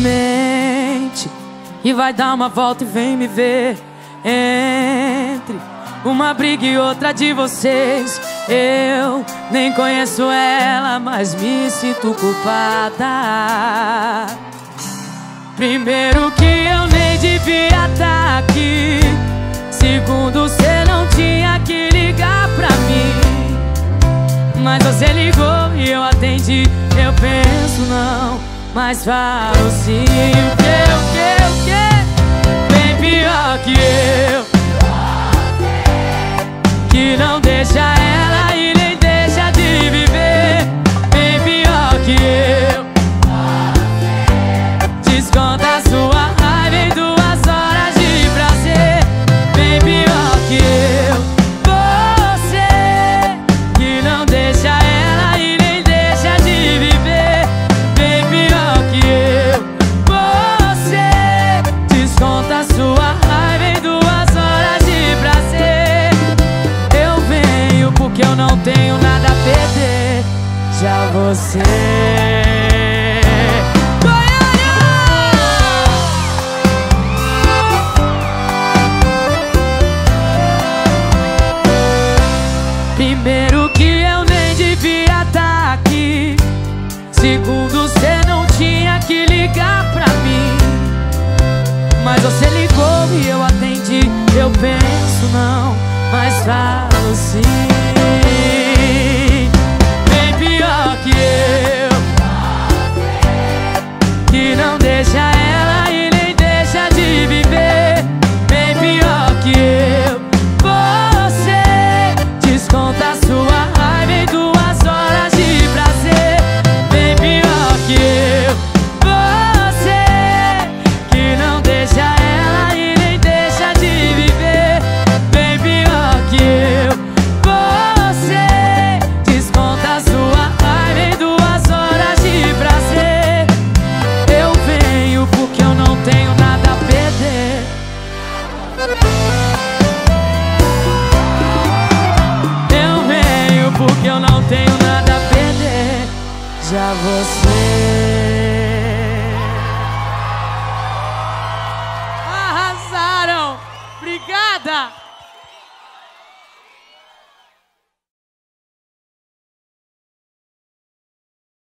mente e vai dar uma volta e vem me ver. Entre uma briga e outra de vocês. Eu nem conheço ela, mas me sinto culpada. Primeiro que eu nem devia estar tá aqui. Segundo, você não tinha que ligar pra mim. Mas você ligou e eu atendi. Eu penso não, mas falo sim. O que, o que, o que? Bem pior que eu. Desconta sua raiva em duas horas de prazer. Eu venho porque eu não tenho nada a perder. Já você. Não, mas falo sim. Tenho nada a perder. Já você.